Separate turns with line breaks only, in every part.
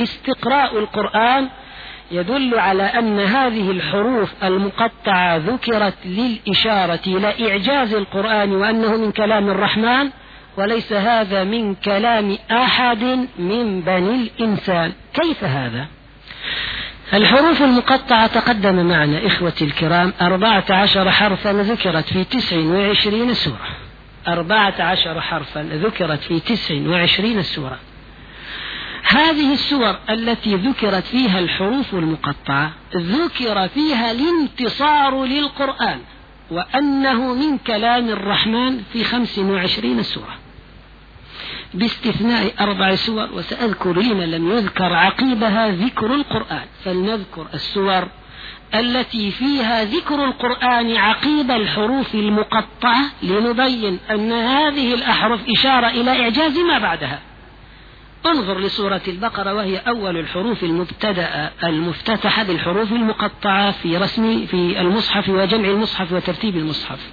استقراء القرآن يدل على أن هذه الحروف المقطعة ذكرت للإشارة إلى إعجاز القرآن وأنه من كلام الرحمن وليس هذا من كلام أحد من بني الإنسان. كيف هذا؟ الحروف المقطعة تقدم معنا إخوتي الكرام أربعة عشر حرفا ذكرت في تسع وعشرين سورة. أربعة عشر حرفا ذكرت في تسع وعشرين سورة. هذه السور التي ذكرت فيها الحروف المقطعة ذكر فيها الانتصار للقرآن وأنه من كلام الرحمن في خمس وعشرين سورة. باستثناء أربع سور وسأذكر لما لم يذكر عقيبها ذكر القرآن. فلنذكر السور التي فيها ذكر القرآن عقيب الحروف المقطعة لنبين أن هذه الأحرف إشارة إلى إعجاز ما بعدها. انظر لسورة البقرة وهي أول الحروف المبتدأ المفتتحة بالحروف المقطعة في رسم في المصحف وجمع المصحف وترتيب المصحف.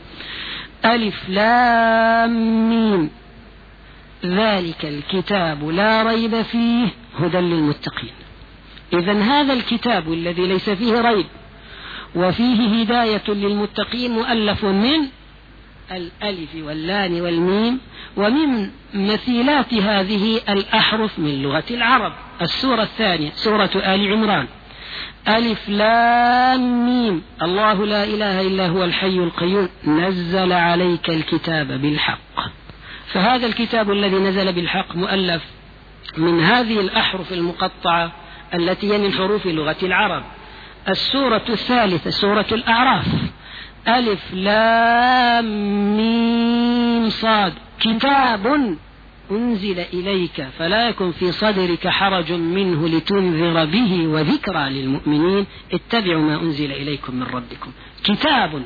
ألف لام ميم. ذلك الكتاب لا ريب فيه هدى للمتقين. إذا هذا الكتاب الذي ليس فيه ريب وفيه هداية للمتقين مؤلف من الألف واللام والميم ومن مثيلات هذه الأحرف من لغة العرب. السورة الثانية سورة آل عمران. ألف لام ميم. الله لا إله إلا هو الحي القيوم. نزل عليك الكتاب بالحق. فهذا الكتاب الذي نزل بالحق مؤلف من هذه الأحرف المقطعة التي هي من حروف لغة العرب. السورة الثالثة سورة الأعراف. ألف لام ميم صاد. كتاب أنزل إليك فلا يكن في صدرك حرج منه لتنذر به وذكرى للمؤمنين. اتبعوا ما أنزل إليكم من ربكم. كتاب.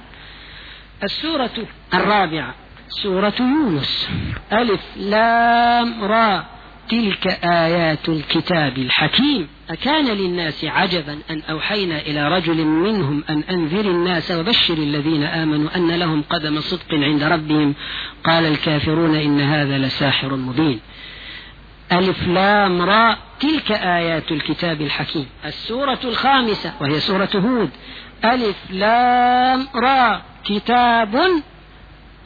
السورة الرابعة. سورة يونس. ألف لام را. تلك آيات الكتاب الحكيم. أكان للناس عجبا أن أوحينا إلى رجل منهم أن أنذر الناس وبشر الذين آمنوا أن لهم قدم صدق عند ربهم. قال الكافرون إن هذا لساحر مبين. ألف لام را تلك آيات الكتاب الحكيم. السورة الخامسة وهي سورة هود. ألف لام را كتاب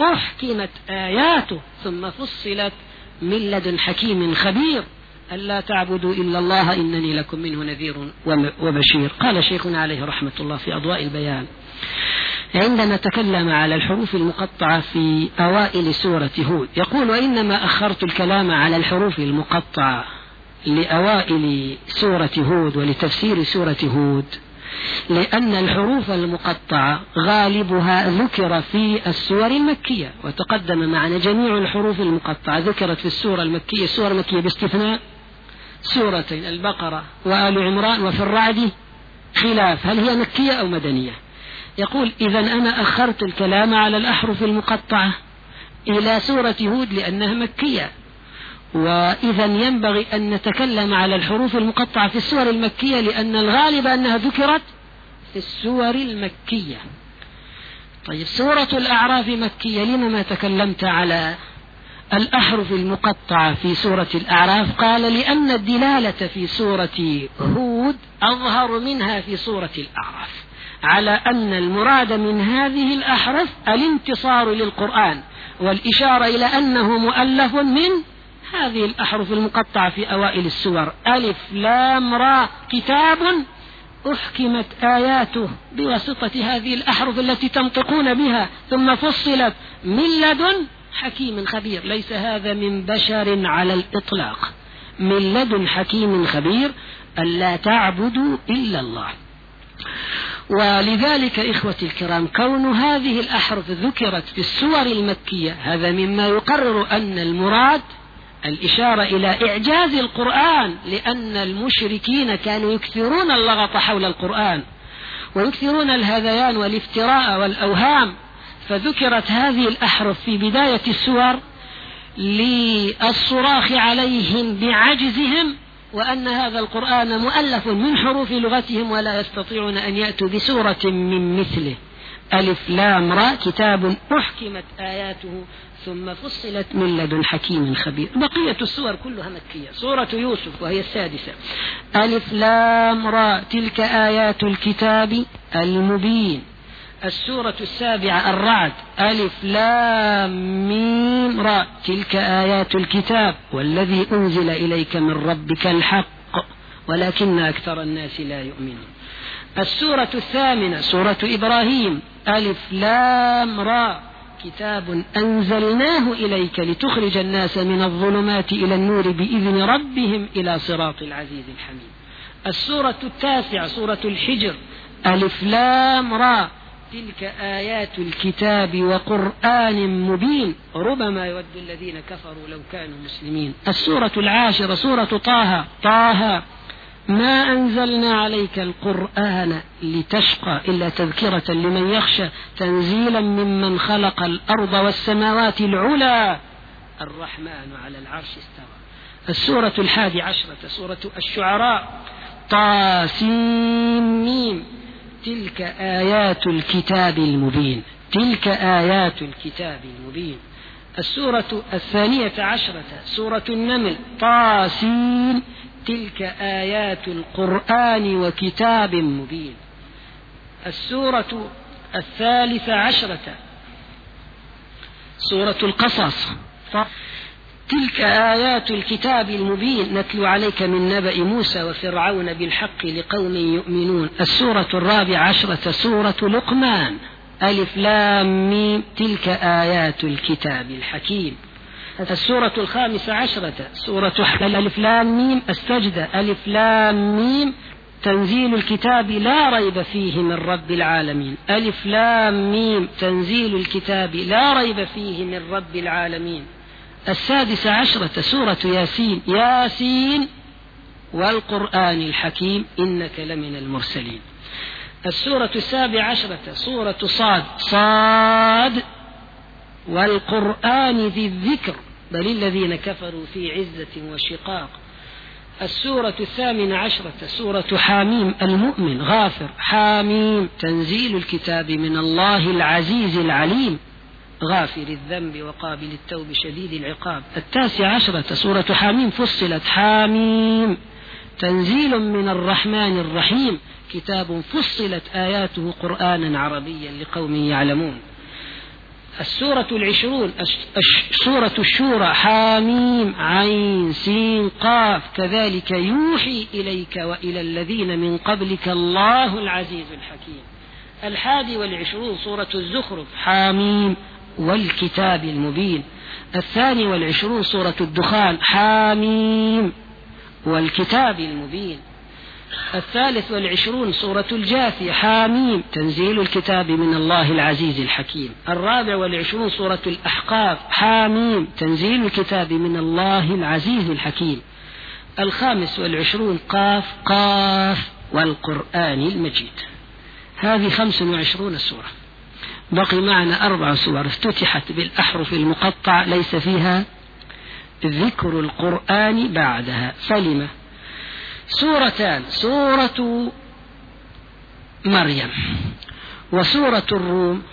أحكمت آياته ثم فصلت من لدن حكيم خبير. ألا تعبدوا إلا الله إنني لكم منه نذير وبشير. قال شيخنا عليه رحمة الله في أضواء البيان عندما تكلم على الحروف المقطعة في أوائل سورة هود يقول وإنما أخرت الكلام على الحروف المقطعة لأوائل سورة هود ولتفسير سورة هود. لأن الحروف المقطعة غالبها ذكر في السور المكية وتقدم معنا جميع الحروف المقطعة. ذكرت في السورة المكية السورة المكية باستثناء سورتين البقرة وآل عمران وفي الرعد خلاف هل هي مكية أو مدنية؟ يقول إذا أنا أخرت الكلام على الأحرف المقطعة إلى سورة هود لأنها مكية. وإذا ينبغي أن نتكلم على الحروف المقطعة في السور المكية لأن الغالب أنها ذكرت في السور المكية. طيب سورة الأعراف مكية. لما ما تكلمت على الأحرف المقطعة في سورة الأعراف؟ قال لأن الدلالة في سورة هود أظهر منها في سورة الأعراف على أن المراد من هذه الأحرف الانتصار للقرآن والإشارة إلى أنه مؤلف من هذه الأحرف المقطعة في أوائل السور. ألف لام را. كتاب أحكمت آياته بواسطة هذه الأحرف التي تنطقون بها ثم فصلت من لدن حكيم خبير. ليس هذا من بشر على الإطلاق. من لدن حكيم خبير ألا تعبدوا إلا الله. ولذلك إخوتي الكرام كون هذه الأحرف ذكرت في السور المكية هذا مما يقرر أن المراد الإشارة إلى إعجاز القرآن لأن المشركين كانوا يكثرون اللغط حول القرآن ويكثرون الهذيان والافتراء والأوهام. فذكرت هذه الأحرف في بداية السور للصراخ عليهم بعجزهم وأن هذا القرآن مؤلف من حروف لغتهم ولا يستطيعون أن يأتوا بسورة من مثله. ألف لام را كتاب أحكمت آياته ثم فصلت من لدن حكيم خبير. بقية السور كلها مكية. سورة يوسف وهي السادسة. ألف لام را تلك آيات الكتاب المبين. السورة السابعة الرعد. ألف لام ميم را تلك آيات الكتاب. والذي أنزل إليك من ربك الحق. ولكن أكثر الناس لا يؤمنون. السورة الثامنة سورة إبراهيم. ألف لام را. كتاب أنزلناه إليك لتخرج الناس من الظلمات إلى النور بإذن ربهم إلى صراط العزيز الحميد. السورة التاسعة سورة الحجر. ألف لام را. تلك آيات الكتاب وقرآن مبين. ربما يود الذين كفروا لو كانوا مسلمين. السورة العاشرة سورة طه. طه ما أنزلنا عليك القرآن لتشقى إلا تذكرة لمن يخشى تنزيلا ممن خلق الأرض والسماوات العلى. الرحمن على العرش استوى. السورة الحادي عشرة سورة الشعراء. طاسيم تلك آيات الكتاب المبين. تلك آيات الكتاب المبين. السورة الثانية عشرة سورة النمل. طاسين تلك آيات القرآن وكتاب مبين. السورة الثالثة عشرة. سورة القصص. تلك آيات الكتاب المبين. نتلو عليك من نبأ موسى وفرعون بالحق لقوم يؤمنون. السورة الرابعة عشرة سورة لقمان. ألف لام ميم. تلك آيات الكتاب الحكيم. السورة الخامسة عشرة. سورة الألف لام ميم السجدة ألف لام ميم تنزيل الكتاب لا ريب فيه من رب العالمين. ألف لام ميم تنزيل الكتاب لا ريب فيه من رب العالمين. السادسة عشرة سورة ياسين. ياسين والقرآن الحكيم. إنك لمن المرسلين. السورة السابعة عشرة سورة صاد. صاد والقرآن ذي الذكر. بل الذين كفروا في عزة وشقاق. السورة الثامنة عشرة سورة حاميم المؤمن غافر. حاميم تنزيل الكتاب من الله العزيز العليم. غافر الذنب وقابل التوب شديد العقاب. التاسع عشرة سورة حاميم فصلت حاميم. تنزيل من الرحمن الرحيم. كتاب فصلت آياته قرآنا عربيا لقوم يعلمون. السورة العشرون سورة الشورى حاميم عين سين قاف كذلك يوحي إليك وإلى الذين من قبلك الله العزيز الحكيم. الحادي والعشرون سورة الزخرف حاميم والكتاب المبين. الثاني والعشرون سورة الدخان حاميم والكتاب المبين. الثالث والعشرون سورة الجاثية حاميم تنزيل الكتاب من الله العزيز الحكيم. الرابع والعشرون سورة الأحقاف حاميم تنزيل الكتاب من الله العزيز الحكيم. الخامس والعشرون قاف قاف والقرآن المجيد. هذه خمس وعشرون سورة. بقي معنا أربع سور افتتحت بالأحرف المقطعة ليس فيها ذكر القرآن بعدها. فلم سورتان سورة مريم. وسورة الروم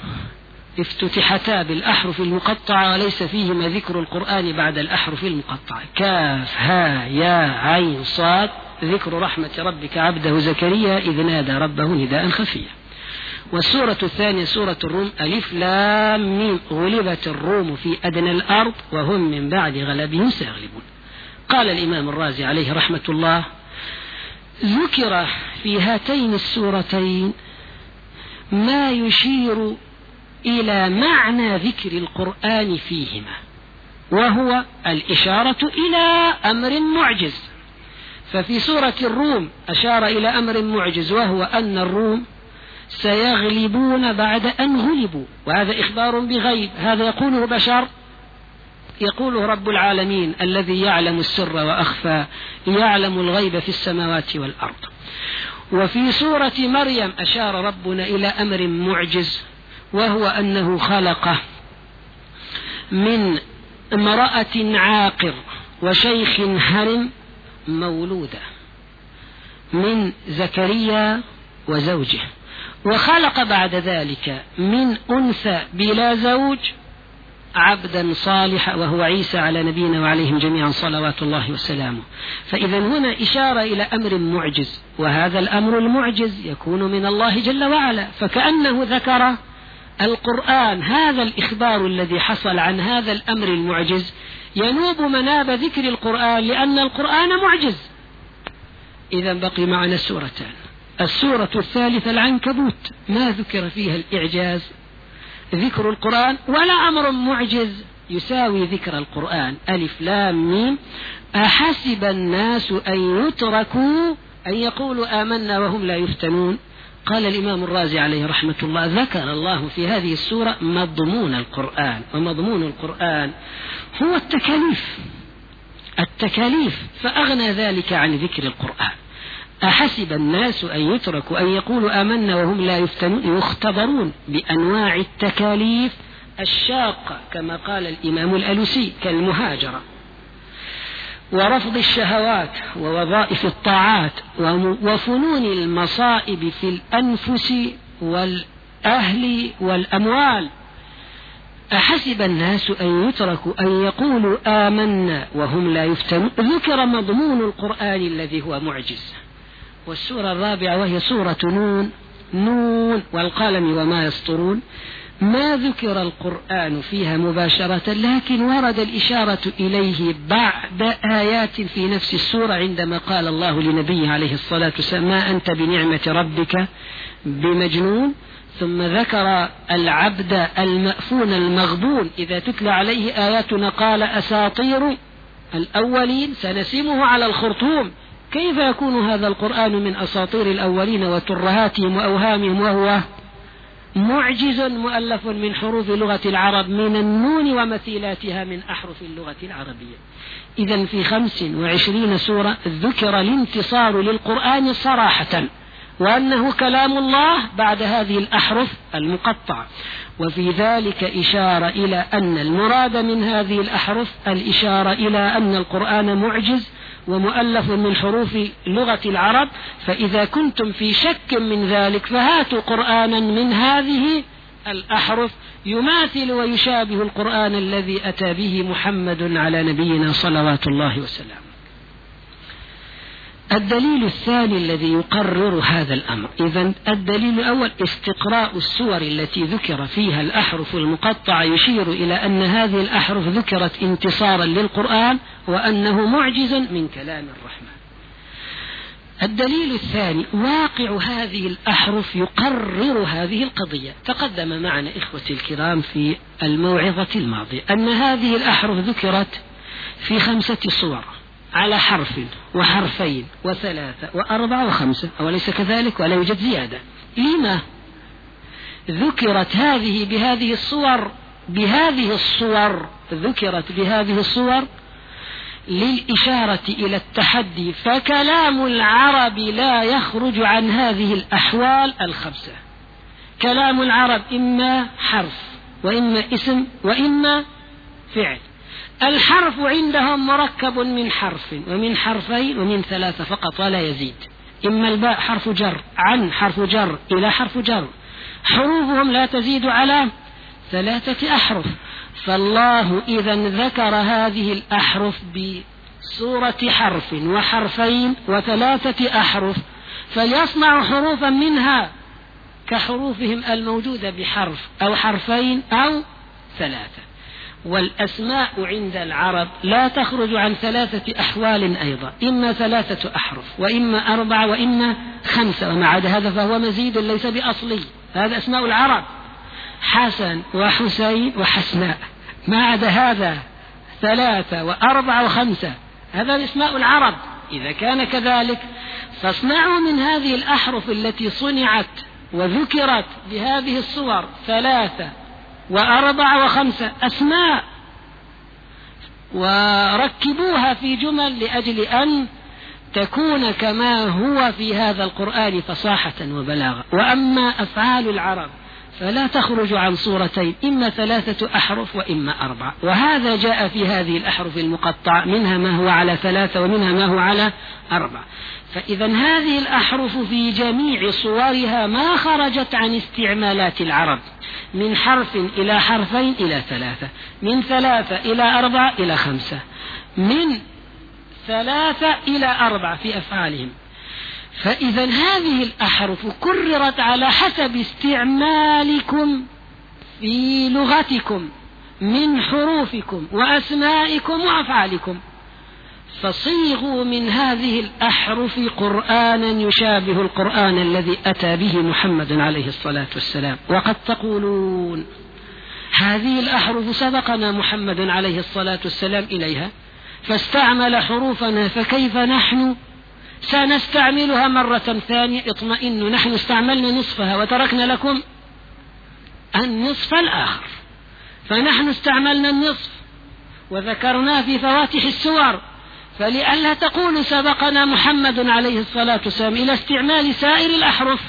افتتحتا بالأحرف المقطعة وليس فيهما ذكر القرآن بعد الأحرف المقطعة. كاف ها يا عين صاد ذكر رحمة ربك عبده زكريا إذ نادى ربه نداء خفيا. والسورة الثانية سورة الروم ألف لام ميم غلبت الروم في أدنى الأرض وهم من بعد غلبهم سيغلبون. قال الإمام الرازي عليه رحمة الله ذكر في هاتين السورتين ما يشير إلى معنى ذكر القرآن فيهما وهو الإشارة إلى أمر معجز. ففي سورة الروم أشار إلى أمر معجز وهو أن الروم سيغلبون بعد أن غلبوا وهذا إخبار بغيب هذا يقوله بشر يقوله رب العالمين الذي يعلم السر وأخفى يعلم الغيب في السماوات والأرض. وفي سورة مريم أشار ربنا إلى أمر معجز وهو أنه خلق من امرأة عاقر وشيخ هرم مولودة من زكريا وزوجه. وخلق بعد ذلك من أنثى بلا زوج عبدا صالحا وهو عيسى على نبينا وعليهم جميعا صلوات الله وسلامه. فإذا هنا إشارة إلى أمر معجز وهذا الأمر المعجز يكون من الله جل وعلا. فكأنه ذكر القرآن هذا الإخبار الذي حصل عن هذا الأمر المعجز ينوب مناب ذكر القرآن لأن القرآن معجز. إذا بقي معنا سورتان. السورة الثالثة العنكبوت. ما ذكر فيها الإعجاز؟ ذكر القرآن ولا أمر معجز يساوي ذكر القرآن. ألف لام ميم. أحسب الناس أن يتركوا أن يقولوا آمنا وهم لا يفتنون. قال الإمام الرازي عليه رحمة الله ذكر الله في هذه السورة مضمون القرآن. ومضمون القرآن هو التكاليف. التكاليف. فأغنى ذلك عن ذكر القرآن. أحسب الناس أن يتركوا أن يقولوا آمنا وهم لا يفتنون يختبرون بأنواع التكاليف الشاقة كما قال الإمام الألوسي كالمهاجرة. ورفض الشهوات ووظائف الطاعات وفنون المصائب في الأنفس والأهل والأموال. أحسب الناس أن يتركوا أن يقولوا آمنا وهم لا يفتنون. ذكر مضمون القرآن الذي هو معجز. والسورة الرابعة وهي سورة نون نون والقلم وما يسطرون. ما ذكر القرآن فيها مباشرة لكن ورد الإشارة إليه بعد آيات في نفس السورة عندما قال الله لنبيه عليه الصلاة والسلام ما أنت بنعمة ربك بمجنون. ثم ذكر العبد المأفون المغبون. إذا تتلى عليه آياتنا قال أساطير الأولين سنسمه على الخرطوم. كيف يكون هذا القرآن من أساطير الأولين وترهاتهم وأوهامهم وهو معجز مؤلف من حروف لغة العرب من النون ومثيلاتها من أحرف اللغة العربية. إذا في خمس وعشرين سورة ذكر الانتصار للقرآن صراحة وأنه كلام الله بعد هذه الأحرف المقطعة. وفي ذلك إشارة إلى أن المراد من هذه الأحرف الإشارة إلى أن القرآن معجز ومؤلف من حروف لغة العرب فإذا كنتم في شك من ذلك فهاتوا قرآنا من هذه الأحرف يماثل ويشابه القرآن الذي أتى به محمد على نبينا صلوات الله وسلامه. الدليل الثاني الذي يقرر هذا الأمر. إذا الدليل الأول استقراء السور التي ذكر فيها الأحرف المقطعة يشير إلى أن هذه الأحرف ذكرت انتصارا للقرآن وأنه معجز من كلام الرحمن. الدليل الثاني واقع هذه الأحرف يقرر هذه القضية. تقدم معنا إخوتي الكرام في الموعظة الماضية أن هذه الأحرف ذكرت في خمسة صور على حرف وحرفين وثلاثة وأربعة وخمسة أوليس كذلك؟ ولا يوجد زيادة. لما ذكرت هذه بهذه الصور بهذه الصور ذكرت بهذه الصور للإشارة إلى التحدي فكلام العرب لا يخرج عن هذه الأحوال الخمسة. كلام العرب إما حرف وإما اسم وإما فعل. الحرف عندهم مركب من حرف ومن حرفين ومن ثلاثة فقط ولا يزيد. إما الباء حرف جر عن حرف جر إلى حرف جر. حروفهم لا تزيد على ثلاثة أحرف. فالله إذا ذكر هذه الأحرف بصورة حرف وحرفين وثلاثة أحرف فليصنع حروفا منها كحروفهم الموجودة بحرف أو حرفين أو ثلاثة. والأسماء عند العرب لا تخرج عن ثلاثة أحوال أيضا إما ثلاثة أحرف وإما أربعة وإما خمسة وما عدا هذا فهو مزيد ليس بأصلي هذا أسماء العرب حسن وحسين وحسناء ما عدا هذا ثلاثة وأربعة وخمسة هذا أسماء العرب إذا كان كذلك فاصنعوا من هذه الأحرف التي صنعت وذكرت بهذه الصور ثلاثة وأربعة وخمسة أسماء. وركبوها في جمل لأجل أن تكون كما هو في هذا القرآن فصاحة وبلاغة. وأما أفعال العرب فلا تخرج عن صورتين إما ثلاثة أحرف وإما أربعة وهذا جاء في هذه الأحرف المقطعة منها ما هو على ثلاثة ومنها ما هو على أربعة فإذا هذه الأحرف في جميع صورها ما خرجت عن استعمالات العرب. من حرف إلى حرفين إلى ثلاثة. من ثلاثة إلى أربعة إلى خمسة. من ثلاثة إلى أربعة في أفعالهم. فإذا هذه الأحرف كررت على حسب استعمالكم في لغتكم من حروفكم وأسمائكم وأفعالكم. فصيغوا من هذه الأحرف قرآنا يشابه القرآن الذي أتى به محمد عليه الصلاة والسلام. وقد تقولون هذه الأحرف سبقنا محمد عليه الصلاة والسلام إليها فاستعمل حروفنا فكيف نحن؟ سنستعملها مرة ثانية. اطمئنوا نحن استعملنا نصفها وتركنا لكم النصف الآخر. فنحن استعملنا النصف وذكرناه في فواتح السور. فلئلا تقولوا سبقنا محمد عليه الصلاة والسلام إلى استعمال سائر الأحرف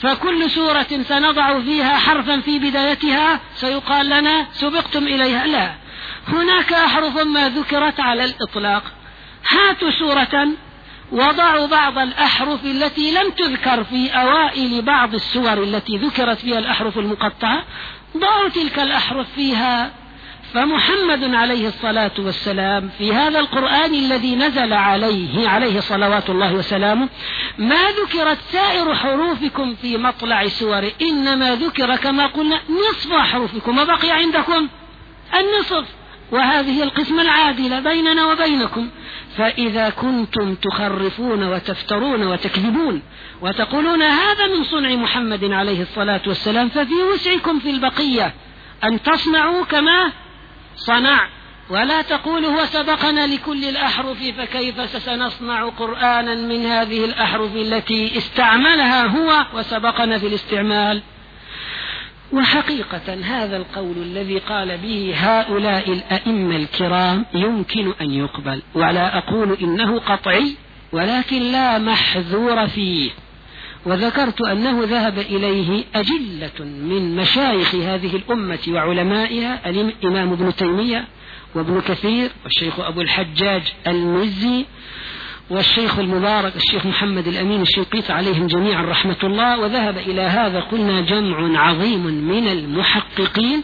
فكل سورة سنضع فيها حرفا في بدايتها سيقال لنا سبقتم إليها. لا هناك أحرف ما ذكرت على الإطلاق. هاتوا سورة وضعوا بعض الأحرف التي لم تذكر في أوائل بعض السور التي ذكرت فيها الأحرف المقطعة. ضعوا تلك الأحرف فيها فمحمد عليه الصلاة والسلام في هذا القرآن الذي نزل عليه عليه صلوات الله وسلامه ما ذكرت سائر حروفكم في مطلع سوره إنما ذكر كما قلنا نصف حروفكم وبقي عندكم النصف. وهذه القسمة العادلة بيننا وبينكم. فإذا كنتم تخرفون وتفترون وتكذبون وتقولون هذا من صنع محمد عليه الصلاة والسلام ففي وسعكم في البقية أن تصنعوا كما صنع. ولا تقول هو سبقنا لكل الأحرف فكيف سنصنع قرآنا من هذه الأحرف التي استعملها هو وسبقنا في الاستعمال؟ وحقيقة هذا القول الذي قال به هؤلاء الأئمة الكرام يمكن أن يقبل ولا أقول إنه قطعي ولكن لا محذور فيه. وذكرت أنه ذهب إليه أجلة من مشايخ هذه الأمة وعلمائها الإمام ابن تيمية وابن كثير والشيخ أبو الحجاج المزي والشيخ المبارك الشيخ محمد الأمين الشنقيط عليهم جميعا رحمة الله. وذهب إلى هذا قلنا جمع عظيم من المحققين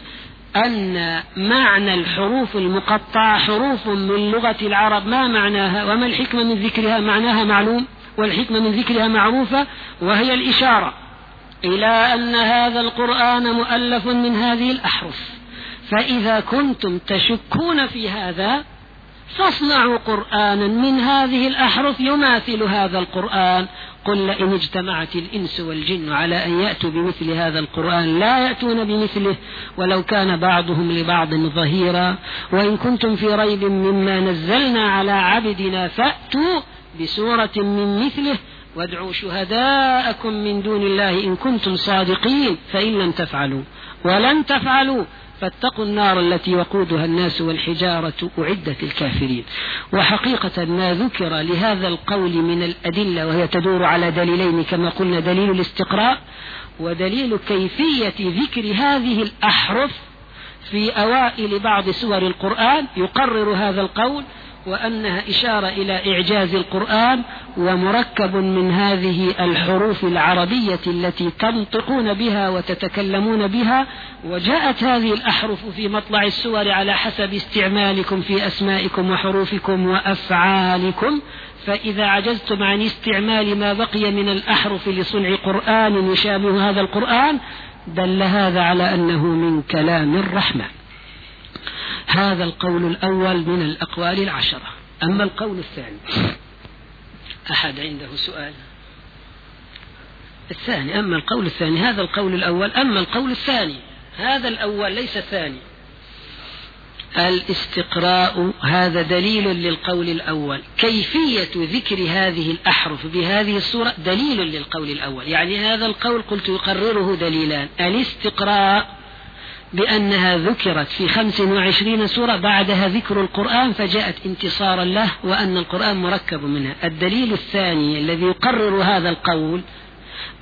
أن معنى الحروف المقطعة حروف من لغة العرب ما معناها؟ وما الحكمة من ذكرها؟ معناها معلوم؟ والحكمة من ذكرها معروفة وهي الإشارة إلى أن هذا القرآن مؤلف من هذه الأحرف. فإذا كنتم تشكون في هذا فاصنعوا قرآنا من هذه الأحرف يماثل هذا القرآن. قل لئن اجتمعت الإنس والجن على أن يأتوا بمثل هذا القرآن لا يأتون بمثله ولو كان بعضهم لبعض ظهيرا. وإن كنتم في ريب مما نزلنا على عبدنا فأتوا بسورة من مثله وادعوا شهداءكم من دون الله إن كنتم صادقين فإن لم تفعلوا. ولن تفعلوا. فاتقوا النار التي وقودها الناس والحجارة أعدت الكافرين وحقيقة ما ذكر لهذا القول من الأدلة وهي تدور على دليلين كما قلنا دليل الاستقراء ودليل كيفية ذكر هذه الأحرف في أوائل بعض سور القرآن. يقرر هذا القول وأنها إشارة إلى إعجاز القرآن ومركب من هذه الحروف العربية التي تنطقون بها وتتكلمون بها وجاءت هذه الأحرف في مطلع السور على حسب استعمالكم في أسمائكم وحروفكم وأفعالكم. فإذا عجزتم عن استعمال ما بقي من الأحرف لصنع قرآن يشابه هذا القرآن دل هذا على أنه من كلام الرحمن. هذا القول الأول من الأقوال العشرة. أما القول الثاني أحد عنده سؤال؟ الثاني أما القول الثاني هذا القول الأول أما القول الثاني هذا الأول ليس الثاني. الاستقراء هذا دليل للقول الأول. كيفية ذكر هذه الأحرف بهذه الصورة دليل للقول الأول. يعني هذا القول قلت يقرره دليلان. الاستقراء بأنها ذكرت في خمس وعشرين سورة بعدها ذكر القرآن فجاءت انتصارا له وأن القرآن مركب منها. الدليل الثاني الذي يقرر هذا القول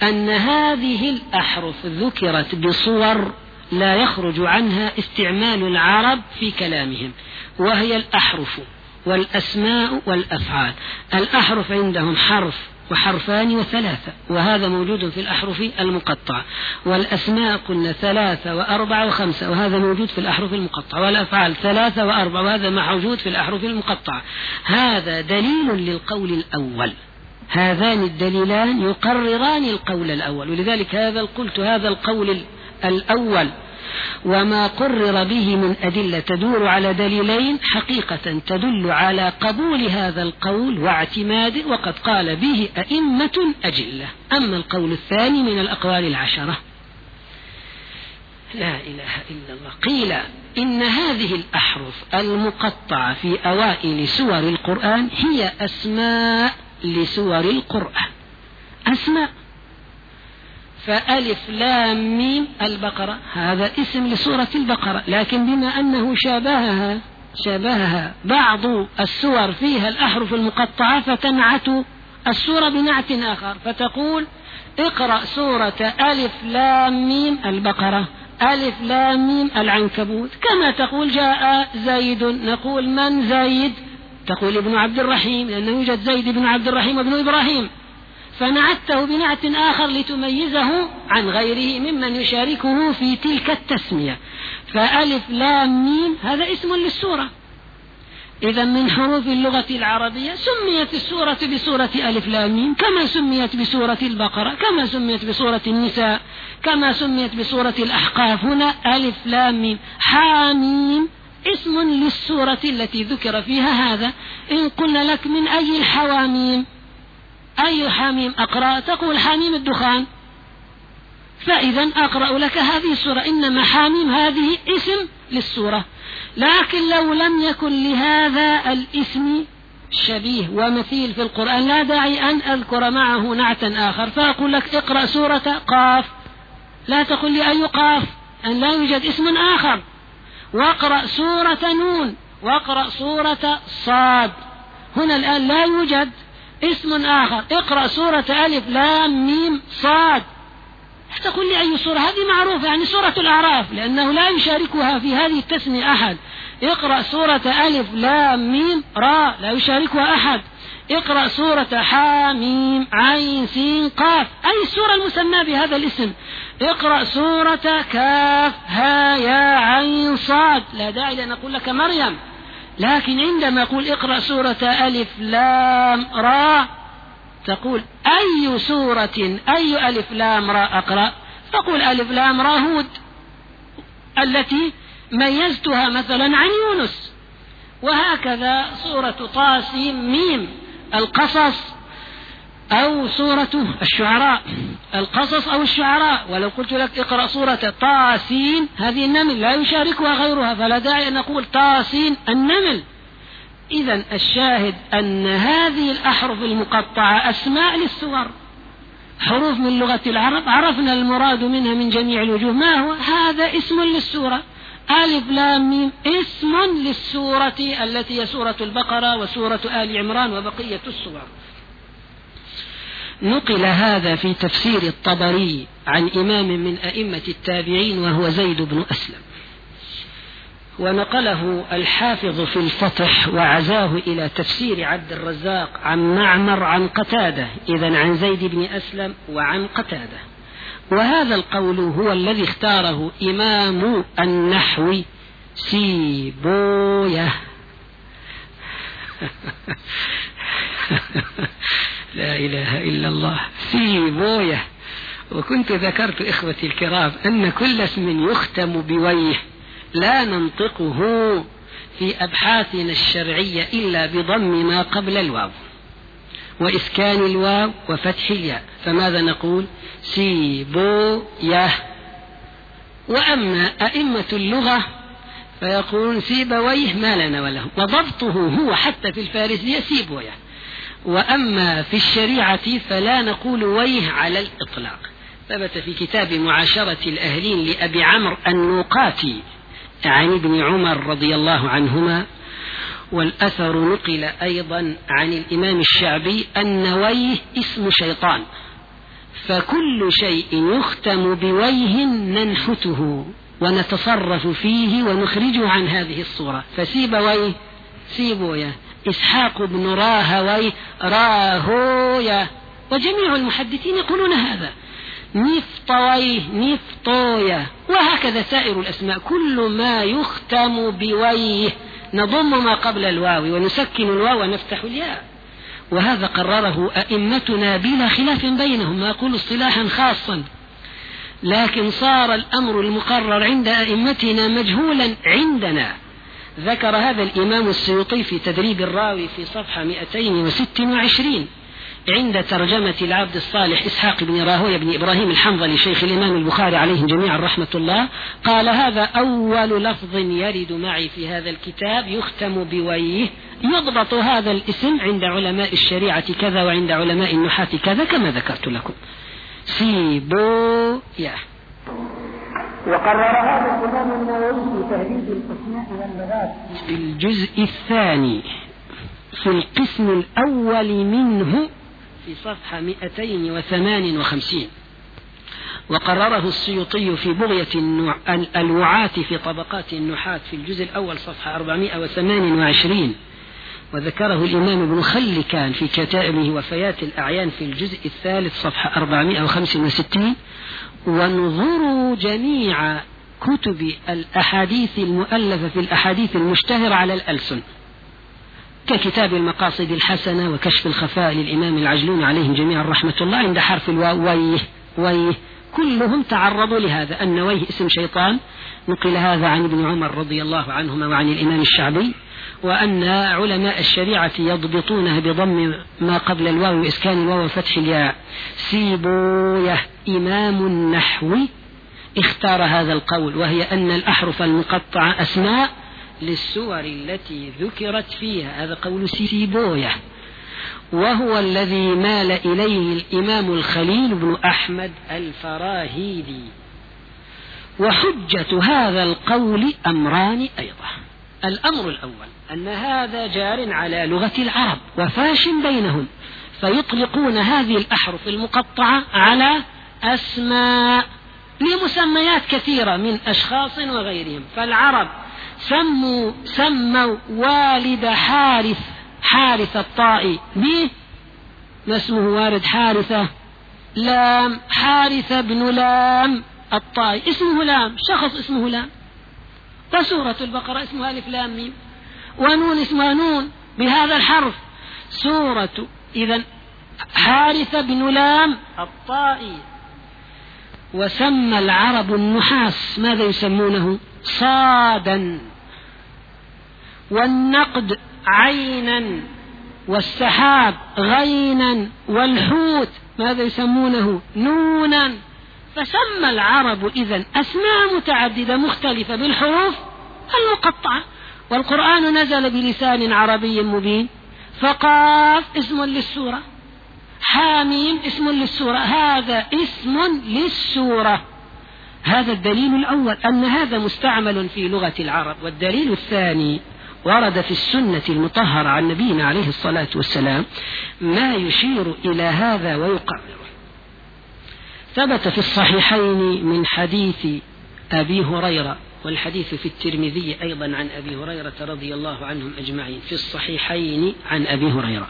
أن هذه الأحرف ذكرت بصور لا يخرج عنها استعمال العرب في كلامهم وهي الأحرف والأسماء والأفعال. الأحرف عندهم حرف وحرفان وثلاثة وهذا موجود في الأحرف المقطعة. والأسماء قلنا ثلاثة وأربعة وخمسة وهذا موجود في الأحرف المقطعة. والأفعال ثلاثة وأربعة وهذا موجود في الأحرف المقطعة. هذا دليل للقول الأول. هذان الدليلان يقرران القول الأول. ولذلك هذا قلت هذا القول الأول وما قرر به من أدلة تدور على دليلين حقيقة تدل على قبول هذا القول واعتماده وقد قال به أئمة أجلة. أما القول الثاني من الأقوال العشرة. لا إله إلا الله. قيل إن هذه الأحرف المقطعة في أوائل سور القرآن هي أسماء لسور القرآن. أسماء فألف لام ميم البقرة. هذا اسم لسورة البقرة لكن بما أنه شابهها شابهها بعض السور فيها الأحرف المقطعة فتنعت السورة بنعت آخر فتقول اقرأ سورة ألف لام ميم البقرة ألف لام ميم العنكبوت. كما تقول جاء زيد نقول من زيد؟ تقول ابن عبد الرحيم لأنه يوجد زيد بن عبد الرحيم وابن إبراهيم. فنعته بنعت آخر لتميزه عن غيره ممن يشاركه في تلك التسمية. فألف لام ميم هذا اسم للسورة. إذا من حروف اللغة العربية سميت السورة بسورة ألف لام ميم كما سميت بسورة البقرة كما سميت بسورة النساء كما سميت بسورة الأحقاف. هنا ألف لام ميم. حاميم اسم للسورة التي ذكر فيها هذا. إن قلنا لك من أي الحواميم أي حميم أقرأ؟ تقول حميم الدخان. فإذا أقرأ لك هذه السورة. إنما حميم هذه اسم للسورة. لكن لو لم يكن لهذا الاسم شبيه ومثيل في القرآن لا داعي أن أذكر معه نعتا آخر. فأقول لك اقرأ سورة قاف. لا تقل لي أي قاف؟ أن لا يوجد اسم آخر. واقرأ سورة نون. واقرأ سورة صاد. هنا الآن لا يوجد اسم آخر. اقرأ سورة ألف لام ميم صاد. تقول لي أي سورة. هذه معروفة يعني سورة الأعراف لأنه لا يشاركها في هذه التسمية أحد. اقرأ سورة ألف لام ميم را لا يشاركها أحد. اقرأ سورة حاميم عين سين قاف. أي السورة المسمى بهذا الاسم؟ اقرأ سورة كاف ها يا عين صاد. لا داعي لأن أقول لك مريم. لكن عندما يقول اقرأ سورة ألف لام را تقول أي سورة أي ألف لام را أقرأ؟ تقول ألف لام را هود التي ميزتها مثلا عن يونس. وهكذا سورة طاسيم ميم القصص أو سورة الشعراء القصص أو الشعراء. ولو قلت لك اقرأ سورة طاسين هذه النمل لا يشاركها غيرها فلا داعي أن نقول طاسين النمل. إذا الشاهد أن هذه الأحرف المقطعة أسماء للسور. حروف من لغة العرب عرفنا المراد منها من جميع الوجوه. ما هو؟ هذا اسم للسورة. ألف لام ميم اسم للسورة التي هي سورة البقرة وسورة آل عمران وبقية السور. نقل هذا في تفسير الطبري عن إمام من أئمة التابعين وهو زيد بن أسلم. ونقله الحافظ في الفتح وعزاه إلى تفسير عبد الرزاق عن معمر عن قتادة إذا عن زيد بن أسلم وعن قتادة. وهذا القول هو الذي اختاره إمام النحو سيبويه. لا إله إلا الله. في بوية. وكنت ذكرت إخوتي الكرام أن كل اسم يختم بويه. لا ننطقه في أبحاثنا الشرعية إلا بضم ما قبل الواو. وإسكان الواو وفتح الياء. فماذا نقول؟ سيبويه وأما أئمة اللغة فيقولون سيبويه ما لنا وله. وضبطه هو حتى في الفارسية سيبويه وأما في الشريعة فلا نقول ويه على الإطلاق. ثبت في كتاب معاشرة الأهلين لأبي عمرو النوقاتي عن ابن عمر رضي الله عنهما والأثر نقل أيضا عن الإمام الشعبي أن ويه اسم شيطان فكل شيء يختم بويه ننحته ونتصرف فيه ونخرجه عن هذه الصورة. فسيبويه سيبويه إسحاق بن راهوي راهويا وجميع المحدثين يقولون هذا نفطويه نفطويا وهكذا سائر الأسماء. كل ما يختم بويه. نضم ما قبل الواو ونسكن الواو ونفتح الياء. وهذا قرره أئمتنا بلا خلاف بينهم ما أقول اصطلاحا خاصا. لكن صار الأمر المقرر عند أئمتنا مجهولا عندنا. ذكر هذا الإمام السيوطي في تدريب الراوي في صفحة 226 عند ترجمة العبد الصالح إسحاق بن راهويه بن إبراهيم الحنظلي شيخ الإمام البخاري عليهم جميعا رحمة الله. قال هذا أول لفظ يرد معي في هذا الكتاب يختم بويه. يضبط هذا الاسم عند علماء الشريعة كذا وعند علماء النحاة كذا كما ذكرت لكم. سيبويا
وقرر هذا الإمام النووي في تهذيب الأسماء واللغات.
في الجزء الثاني في القسم الأول منه في صفحة 258 وقرره السيوطي في بغية الوعاة في طبقات النحاة في الجزء الأول صفحة 428 وذكره الإمام ابن خلكان في كتائبه وفيات الأعيان في الجزء الثالث صفحة 465 وانظروا جميع كتب الأحاديث المؤلفة في الأحاديث المشتهرة على الألسن ككتاب المقاصد الحسنة وكشف الخفاء للإمام العجلون عليهم جميعا رحمة الله عند حرف الواو ويه ويه كلهم تعرضوا لهذا أن ويه اسم شيطان نقل هذا عن ابن عمر رضي الله عنهما وعن الإمام الشعبي وأن علماء الشريعة يضبطونه بضم ما قبل الواو وإسكان الواو وفتح الياء. سيبويه إمام النحو اختار هذا القول وهي أن الأحرف المقطعة أسماء للسور التي ذكرت فيها. هذا قول سيبويه. وهو الذي مال إليه الإمام الخليل بن أحمد الفراهيدي. وحجة هذا القول أمران أيضا. الأمر الأول أن هذا جار على لغة العرب وفاش بينهم فيطلقون هذه الأحرف المقطعة على أسماء لمسميات كثيرة من أشخاص وغيرهم. فالعرب سموا سموا والد حارث حارث الطائي. به ما اسمه والد حارثة؟ لام. حارثة بن لام. الطائي. اسمه لام. شخص اسمه لام. وسورة البقرة اسمها ألف لام ميم. ونون اسمها نون. بهذا الحرف. سورة. إذا حارثة بن لام الطائي. وسمى العرب النحاس. ماذا يسمونه؟ صادا. والنقد عينا. والسحاب غينا. والحوت. ماذا يسمونه؟ نونا. فسمى العرب إذا أسماء متعددة مختلفة بالحروف المقطعة. والقرآن نزل بلسان عربي مبين. فقاف اسم للسورة. حاميم اسم للسورة. هذا اسم للسورة. هذا الدليل الأول أن هذا مستعمل في لغة العرب. والدليل الثاني ورد في السنة المطهرة عن نبينا عليه الصلاة والسلام ما يشير إلى هذا ويقرره ثبت في الصحيحين من حديث أبي هريرة والحديث في الترمذي أيضا عن أبي هريرة رضي الله عنهم أجمعين في الصحيحين عن أبي هريرة.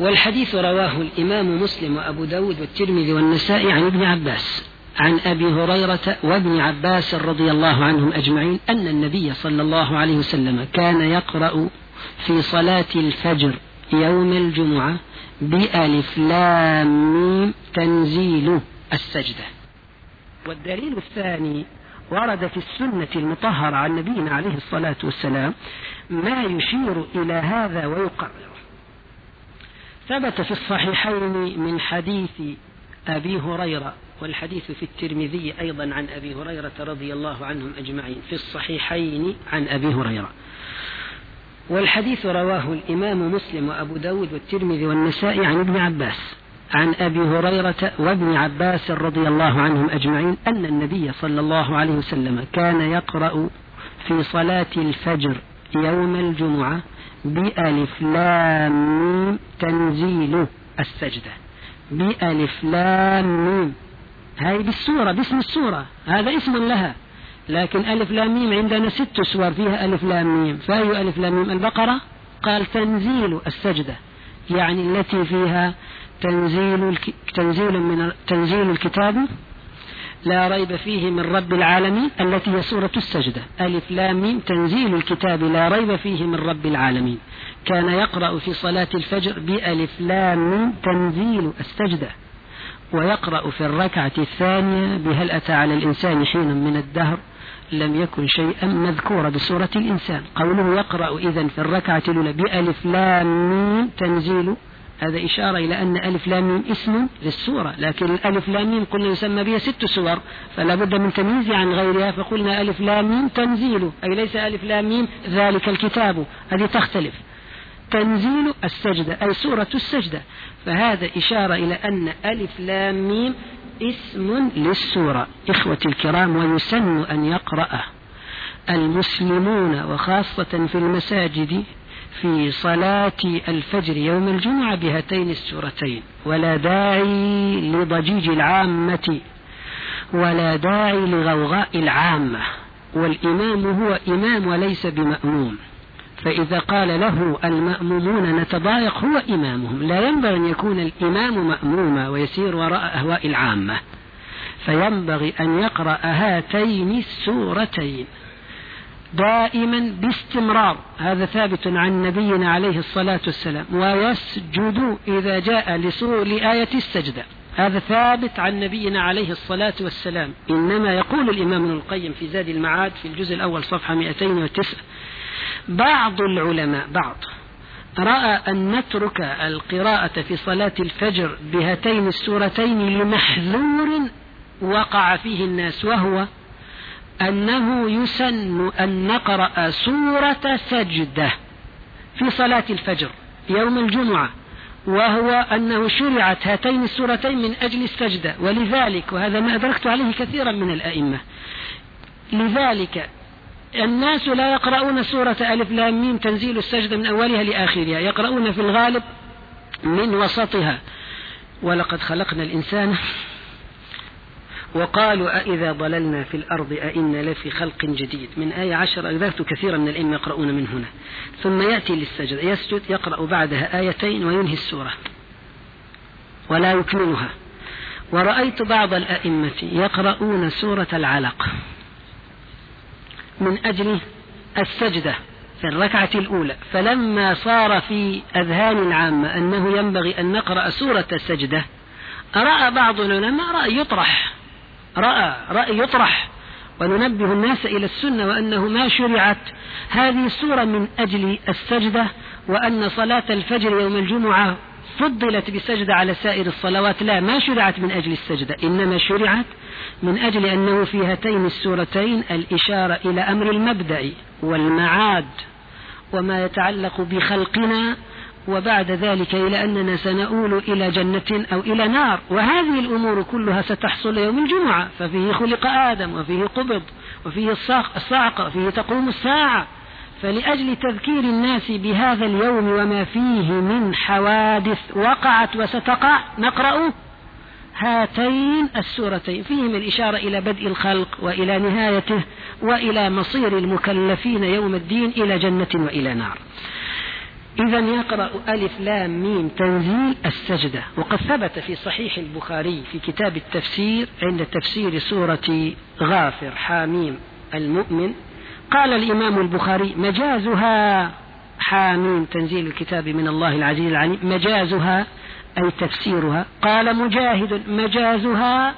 والحديث رواه الإمام مسلم وأبو داود والترمذي والنسائي عن ابن عباس عن أبي هريرة وابن عباس رضي الله عنهم أجمعين أن النبي صلى الله عليه وسلم كان يقرأ في صلاة الفجر يوم الجمعة بألف لام تنزيل السجدة. والدليل الثاني ورد في السنة المطهرة عن نبينا عليه الصلاة والسلام ما يشير إلى هذا ويقرره ثبت في الصحيحين من حديث أبي هريرة والحديث في الترمذي أيضا عن أبي هريرة رضي الله عنهم أجمعين في الصحيحين عن أبي هريرة. والحديث رواه الإمام مسلم وأبو داود والترمذي والنسائي عن ابن عباس. عن أبي هريرة وابن عباس رضي الله عنهم أجمعين أن النبي صلى الله عليه وسلم كان يقرأ في صلاة الفجر يوم الجمعة بألف لام تنزيل السجدة. بألف لام هاي بالسورة باسم السورة. هذا اسم لها. لكن ألف لام ميم عندنا ست سور فيها ألف لام ميم. فأي ألف لام ميم؟ البقرة. قال تنزيل السجدة يعني التي فيها تنزيل تنزيل من تنزيل الكتاب لا ريب فيه من رب العالمين التي هي سورة السجدة. ألف لام ميم تنزيل الكتاب لا ريب فيه من رب العالمين. كان يقرأ في صلاة الفجر بألف لام ميم تنزيل السجدة ويقرأ في الركعة الثانية بهل أتى على الإنسان حين من الدهر. لم يكن شيئا مذكورا بسورة الإنسان. قوله يقرأ إذا في الركعة الأولى بألف لام ميم تنزيل. هذا إشارة إلى أن ألف لام ميم اسم للسورة لكن الألف لام ميم قلنا يسمى بها ست سور فلا بد من تمييز عن غيرها فقلنا ألف لام ميم تنزيل أي ليس ألف لام ميم ذلك الكتاب. هذه تختلف. تنزيل السجدة أي سورة السجدة. فهذا إشارة إلى أن ألف لام ميم اسم للسورة إخوتي الكرام ويسن أن يقرأ المسلمون وخاصة في المساجد في صلاة الفجر يوم الجمعة بهاتين السورتين. ولا داعي لضجيج العامة ولا داعي لغوغاء العامة. والإمام هو إمام وليس بمأموم. فإذا قال له المأمومون نتضايق هو إمامهم. لا ينبغي أن يكون الإمام مأموما ويسير وراء أهواء العامة. فينبغي أن يقرأ هاتين السورتين دائما باستمرار. هذا ثابت عن نبينا عليه الصلاة والسلام. ويسجد إذا جاء لآية السجدة. هذا ثابت عن نبينا عليه الصلاة والسلام. إنما يقول الإمام ابن القيم في زاد المعاد في الجزء الأول صفحة 209 بعض العلماء بعض. رأى أن نترك القراءة في صلاة الفجر بهاتين السورتين لمحذور وقع فيه الناس وهو أنه يسن أن نقرأ سورة سجدة في صلاة الفجر يوم الجمعة وهو أنه شرعت هاتين السورتين من أجل السجدة. ولذلك وهذا ما أدركت عليه كثيرا من الأئمة لذلك الناس لا يقرؤون سورة ألف لام ميم تنزيل السجدة من أولها لآخرها يقرؤون في الغالب من وسطها. ولقد خلقنا الإنسان وقالوا أإذا ضللنا في الأرض أئنا لفي خلق جديد. من آية عشر أذكرت كثيرا من الأئمة يقرؤون من هنا. ثم يأتي للسجد يسجد يقرأ بعدها آيتين وينهي السورة. ولا يكملها. ورأيت بعض الأئمة يقرؤون سورة العلق. من أجل السجدة في الركعة الأولى. فلما صار في أذهان العامة أنه ينبغي أن نقرأ سورة السجدة رأى بعض العلماء رأي يطرح رأى رأي يطرح وننبه الناس إلى السنة وأنه ما شرعت هذه السورة من أجل السجدة وأن صلاة الفجر يوم الجمعة فضلت بسجدة على سائر الصلوات. لا ما شرعت من أجل السجدة إنما شرعت من أجل أنه في هاتين السورتين الإشارة إلى أمر المبدأ والمعاد وما يتعلق بخلقنا وبعد ذلك إلى أننا سنؤول إلى جنة أو إلى نار. وهذه الأمور كلها ستحصل يوم الجمعة. ففيه خلق آدم وفيه قبض وفيه الصاعقة وفيه تقوم الساعة. فلأجل تذكير الناس بهذا اليوم وما فيه من حوادث وقعت وستقع نقرأ هاتين السورتين. فيهما الإشارة إلى بدء الخلق وإلى نهايته وإلى مصير المكلفين يوم الدين إلى جنة وإلى نار. إذا يقرأ ألف لام ميم تنزيل السجدة. وقد ثبت في صحيح البخاري في كتاب التفسير عند تفسير سورة غافر حاميم المؤمن قال الإمام البخاري مجازها حاميم تنزيل الكتاب من الله العزيز العليم مجازها أي تفسيرها قال مجاهد مجازها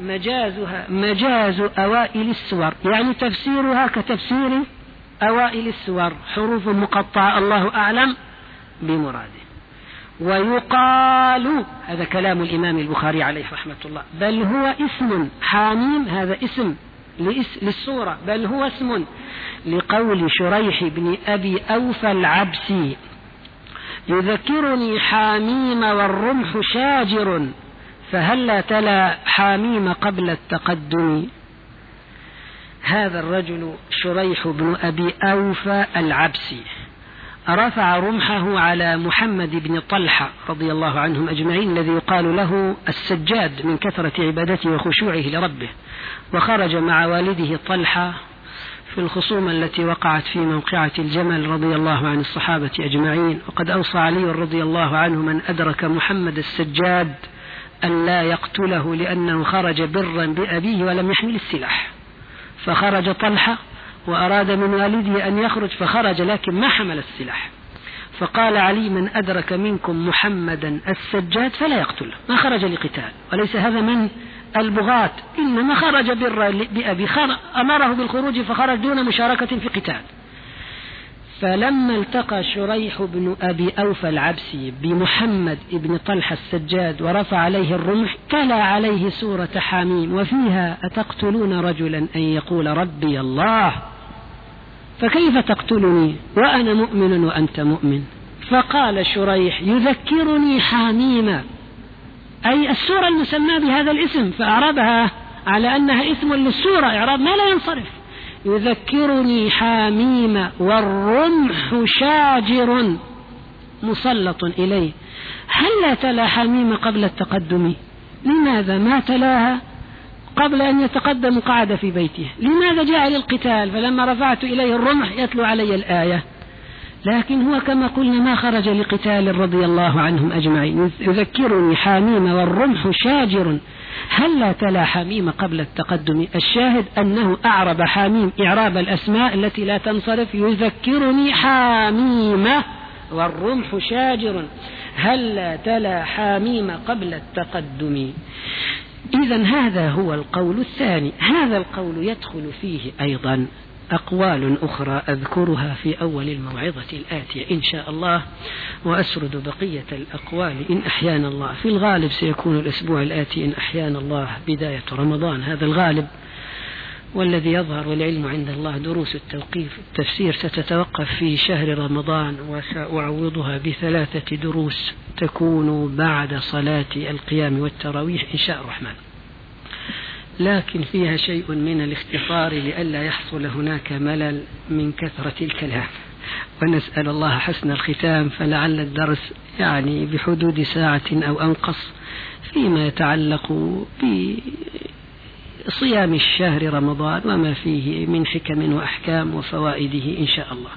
مجازها مجاز أوائل السور يعني تفسيرها كتفسير أوائل السور حروف مقطعة الله أعلم بمراده. ويقال هذا كلام الإمام البخاري عليه رحمة الله بل هو اسم حاميم هذا اسم للسورة بل هو اسم لقول شريح بن أبي أوفى العبسي. يذكرني حاميم والرمح شاجر فهلا تلا حاميم قبل التقدم؟ هذا الرجل شريح بن أبي أوفى العبسي. رفع رمحه على محمد بن طلحة رضي الله عنهم أجمعين الذي يقال له السجاد من كثرة عبادته وخشوعه لربه. وخرج مع والده طلحة في الخصومة التي وقعت في موقعة الجمل رضي الله عن الصحابة أجمعين وقد أوصى علي رضي الله عنه من أدرك محمد السجاد أن لا يقتله لأنه خرج برا بأبيه ولم يحمل السلاح. فخرج طلحة وأراد من والده أن يخرج فخرج لكن ما حمل السلاح. فقال علي من أدرك منكم محمدا السجاد فلا يقتله ما خرج لقتال وليس هذا من؟ البغاة. إنما خرج بر بأبي أمره بالخروج فخرج دون مشاركة في قتال. فلما التقى شريح بن أبي أوفى العبسي بمحمد بن طلحة السجاد ورفع عليه الرمح تلا عليه سورة حاميم وفيها أتقتلون رجلا أن يقول ربي الله؟ فكيف تقتلني؟ وأنا مؤمن وأنت مؤمن. فقال شريح يذكرني حاميم أي السورة المسماة بهذا الاسم فأعربها على أنها اسم للسورة إعراب ما لا ينصرف. يذكرني حاميم والرمح شاجر مسلط إليه. هل لا تلا حميم قبل التقدم؟ لماذا ما تلاها؟ قبل أن يتقدم قعد في بيته. لماذا جاء للقتال؟ فلما رفعت إليه الرمح يتلو علي الآية. لكن هو كما قلنا ما خرج لقتال رضي الله عنهم أجمعين. يذكرني حاميم والرمح شاجر. هل لا تلا حميم قبل التقدم؟ الشاهد أنه أعرب حميم إعراب الأسماء التي لا تنصرف. يذكرني حميم والرمح شاجر. هل لا تلا حميم قبل التقدم؟ إذا هذا هو القول الثاني. هذا القول يدخل فيه أيضا. أقوال أخرى أذكرها في أول الموعظة الآتية إن شاء الله وأسرد بقية الأقوال إن أحيانا الله. في الغالب سيكون الأسبوع الآتي إن أحيانا الله بداية رمضان. هذا الغالب والذي يظهر والعلم عند الله دروس التوقيف التفسير ستتوقف في شهر رمضان وسأعوضها بثلاثة دروس تكون بعد صلاة القيام والتراويح إن شاء الرحمن. لكن فيها شيء من الاختصار لئلا يحصل هناك ملل من كثرة الكلام. ونسأل الله حسن الختام فلعل الدرس يعني بحدود ساعة أو أنقص فيما يتعلق بصيام الشهر رمضان وما فيه من حكم وأحكام وفوائده إن شاء الله.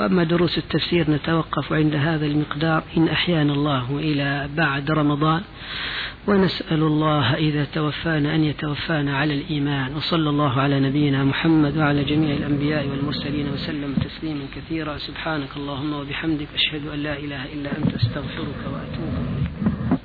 وأما دروس التفسير نتوقف عند هذا المقدار. إن أحيانا الله إلى بعد رمضان ونسأل الله إذا توفانا أن يتوفانا على الإيمان. وصلى الله على نبينا محمد وعلى جميع الأنبياء والمرسلين وسلم تسليما كثيرا. سبحانك اللهم وبحمدك أشهد أن لا إله إلا أنت أستغفرك وأتوب إليك.